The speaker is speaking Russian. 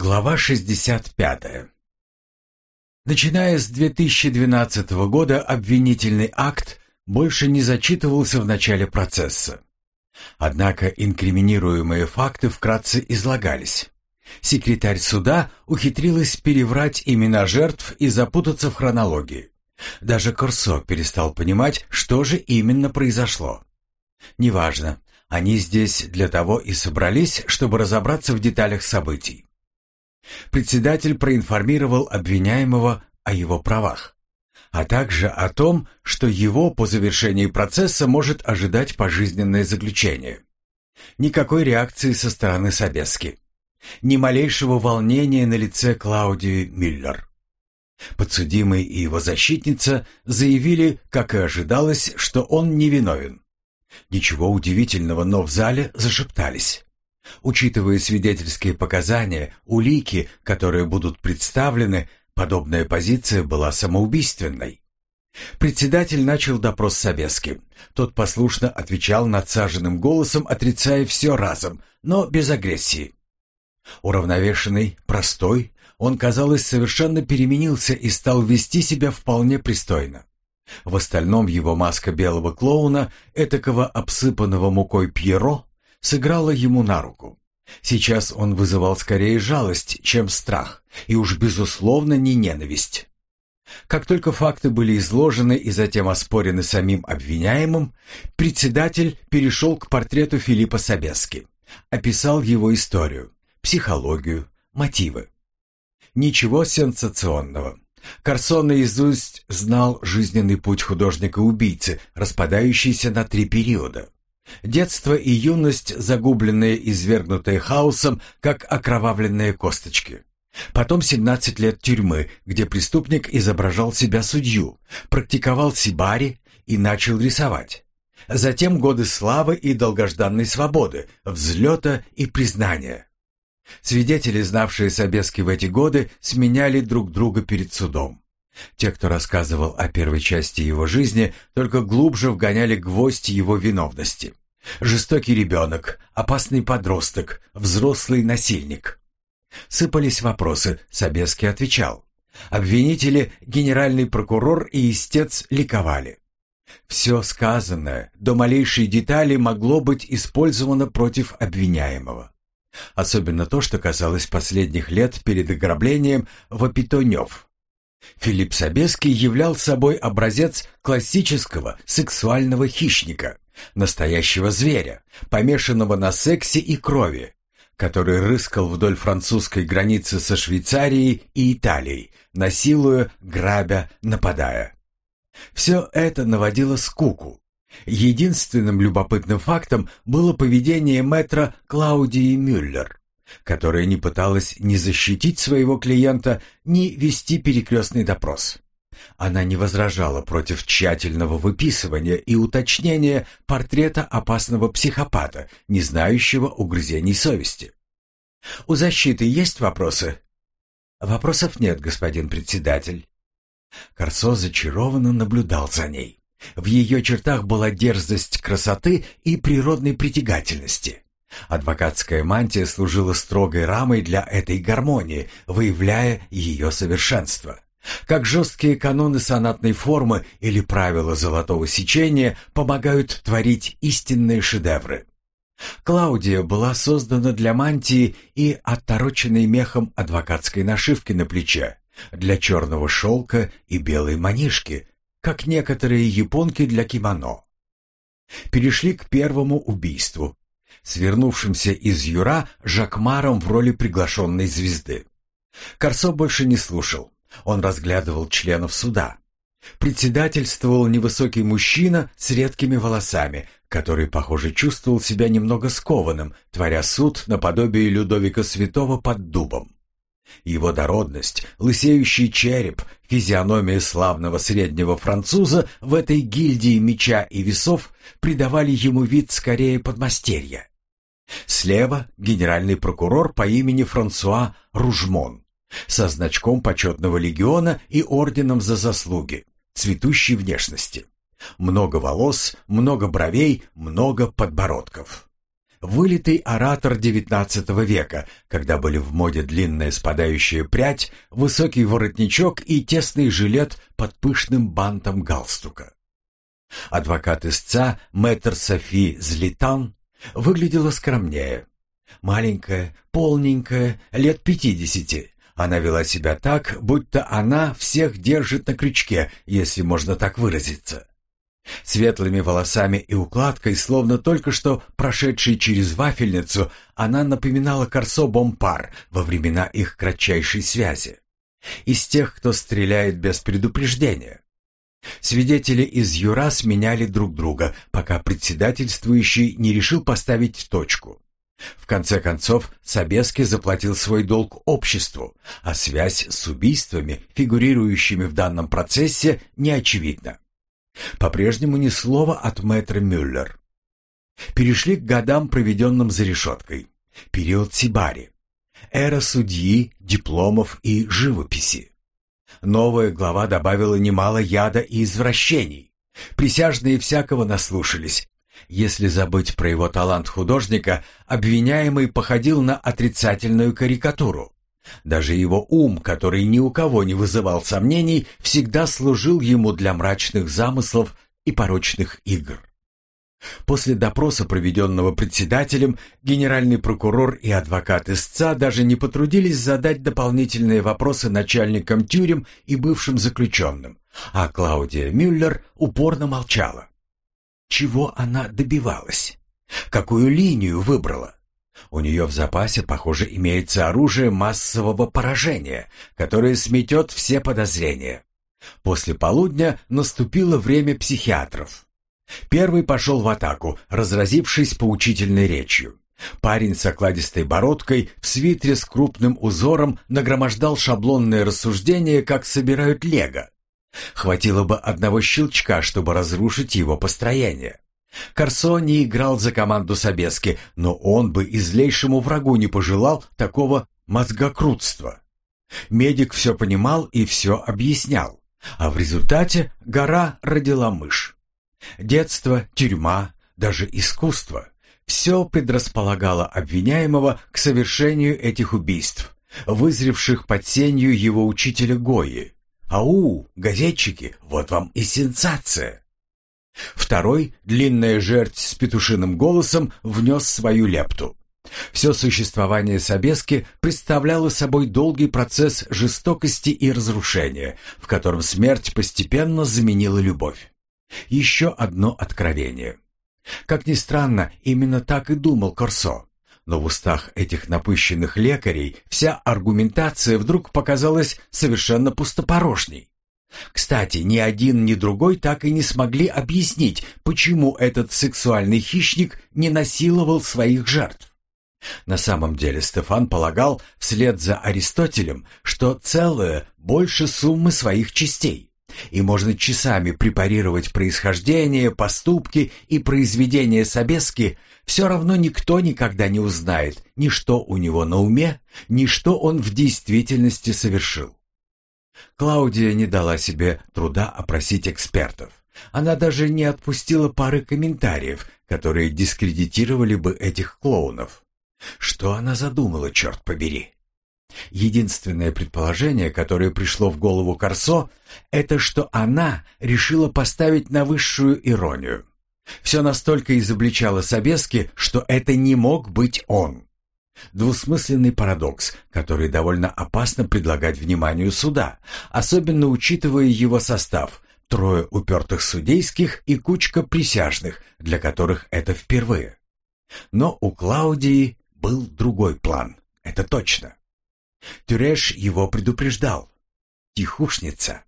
Глава 65. Начиная с 2012 года обвинительный акт больше не зачитывался в начале процесса. Однако инкриминируемые факты вкратце излагались. Секретарь суда ухитрилась переврать имена жертв и запутаться в хронологии. Даже Корсо перестал понимать, что же именно произошло. Неважно, они здесь для того и собрались, чтобы разобраться в деталях событий. Председатель проинформировал обвиняемого о его правах, а также о том, что его по завершении процесса может ожидать пожизненное заключение. Никакой реакции со стороны Собески. Ни малейшего волнения на лице Клаудии Миллер. Подсудимый и его защитница заявили, как и ожидалось, что он невиновен. Ничего удивительного, но в зале зашептались. Учитывая свидетельские показания, улики, которые будут представлены, подобная позиция была самоубийственной. Председатель начал допрос Собески. Тот послушно отвечал надсаженным голосом, отрицая все разом, но без агрессии. Уравновешенный, простой, он, казалось, совершенно переменился и стал вести себя вполне пристойно. В остальном его маска белого клоуна, этакого обсыпанного мукой Пьеро, сыграла ему на руку. Сейчас он вызывал скорее жалость, чем страх, и уж безусловно не ненависть. Как только факты были изложены и затем оспорены самим обвиняемым, председатель перешел к портрету Филиппа Собески, описал его историю, психологию, мотивы. Ничего сенсационного. Карсон наизусть знал жизненный путь художника-убийцы, распадающийся на три периода. Детство и юность, загубленные и свергнутые хаосом, как окровавленные косточки. Потом 17 лет тюрьмы, где преступник изображал себя судью, практиковал сибари и начал рисовать. Затем годы славы и долгожданной свободы, взлета и признания. Свидетели, знавшие Собески в эти годы, сменяли друг друга перед судом. Те, кто рассказывал о первой части его жизни, только глубже вгоняли гвоздь его виновности. Жестокий ребенок, опасный подросток, взрослый насильник. Сыпались вопросы, Собеский отвечал. Обвинители, генеральный прокурор и истец ликовали. Все сказанное, до малейшей детали, могло быть использовано против обвиняемого. Особенно то, что касалось последних лет перед ограблением Вапитонев. Филипп Собеский являл собой образец классического сексуального хищника, настоящего зверя, помешанного на сексе и крови, который рыскал вдоль французской границы со Швейцарией и Италией, насилуя, грабя, нападая. Все это наводило скуку, Единственным любопытным фактом было поведение мэтра Клаудии Мюллер, которая не пыталась ни защитить своего клиента, ни вести перекрестный допрос. Она не возражала против тщательного выписывания и уточнения портрета опасного психопата, не знающего угрызений совести. «У защиты есть вопросы?» «Вопросов нет, господин председатель». Корсо зачарованно наблюдал за ней. В ее чертах была дерзость красоты и природной притягательности. Адвокатская мантия служила строгой рамой для этой гармонии, выявляя ее совершенство. Как жесткие каноны сонатной формы или правила золотого сечения помогают творить истинные шедевры. Клаудия была создана для мантии и оттороченной мехом адвокатской нашивки на плече, для черного шелка и белой манишки, как некоторые японки для кимоно. Перешли к первому убийству, свернувшимся из Юра Жакмаром в роли приглашенной звезды. Корсо больше не слушал. Он разглядывал членов суда. Председательствовал невысокий мужчина с редкими волосами, который, похоже, чувствовал себя немного скованным, творя суд наподобие Людовика Святого под дубом. Его дородность, лысеющий череп, физиономия славного среднего француза в этой гильдии меча и весов придавали ему вид скорее подмастерья. Слева генеральный прокурор по имени Франсуа Ружмон со значком почетного легиона и орденом за заслуги, цветущей внешности. Много волос, много бровей, много подбородков. Вылитый оратор XIX века, когда были в моде длинная спадающая прядь, высокий воротничок и тесный жилет под пышным бантом галстука. Адвокат истца, мэтр Софи Злитан, выглядела скромнее. Маленькая, полненькая, лет пятидесяти. Она вела себя так, будто она всех держит на крючке, если можно так выразиться. Светлыми волосами и укладкой, словно только что прошедшей через вафельницу, она напоминала Корсо Бомпар во времена их кратчайшей связи. Из тех, кто стреляет без предупреждения. Свидетели из Юра сменяли друг друга, пока председательствующий не решил поставить точку. В конце концов, Собески заплатил свой долг обществу, а связь с убийствами, фигурирующими в данном процессе, не очевидна. По-прежнему ни слова от мэтра Мюллер. Перешли к годам, проведенным за решеткой. Период Сибари. Эра судьи, дипломов и живописи. Новая глава добавила немало яда и извращений. Присяжные всякого наслушались. Если забыть про его талант художника, обвиняемый походил на отрицательную карикатуру. Даже его ум, который ни у кого не вызывал сомнений, всегда служил ему для мрачных замыслов и порочных игр. После допроса, проведенного председателем, генеральный прокурор и адвокат истца даже не потрудились задать дополнительные вопросы начальникам тюрем и бывшим заключенным, а Клаудия Мюллер упорно молчала. Чего она добивалась? Какую линию выбрала? У нее в запасе, похоже, имеется оружие массового поражения, которое сметет все подозрения. После полудня наступило время психиатров. Первый пошел в атаку, разразившись поучительной речью. Парень с окладистой бородкой в свитре с крупным узором нагромождал шаблонные рассуждения, как собирают лего. Хватило бы одного щелчка, чтобы разрушить его построение. Корсо не играл за команду Собески, но он бы и злейшему врагу не пожелал такого мозгокрутства. Медик все понимал и все объяснял, а в результате гора родила мышь. Детство, тюрьма, даже искусство — все предрасполагало обвиняемого к совершению этих убийств, вызревших под сенью его учителя Гои. Ау, газетчики, вот вам и сенсация! Второй, длинная жерть с петушиным голосом, внес свою лепту. Все существование Собески представляло собой долгий процесс жестокости и разрушения, в котором смерть постепенно заменила любовь. Еще одно откровение. Как ни странно, именно так и думал Корсо. Но в устах этих напыщенных лекарей вся аргументация вдруг показалась совершенно пустопорожней. Кстати, ни один, ни другой так и не смогли объяснить, почему этот сексуальный хищник не насиловал своих жертв. На самом деле Стефан полагал, вслед за Аристотелем, что целое больше суммы своих частей, и можно часами препарировать происхождение, поступки и произведения Собески, все равно никто никогда не узнает ни что у него на уме, ни что он в действительности совершил. Клаудия не дала себе труда опросить экспертов. Она даже не отпустила пары комментариев, которые дискредитировали бы этих клоунов. Что она задумала, черт побери? Единственное предположение, которое пришло в голову Корсо, это что она решила поставить на высшую иронию. Все настолько изобличало Собески, что это не мог быть он. Двусмысленный парадокс, который довольно опасно предлагать вниманию суда, особенно учитывая его состав – трое упертых судейских и кучка присяжных, для которых это впервые. Но у Клаудии был другой план, это точно. Тюреш его предупреждал. Тихушница.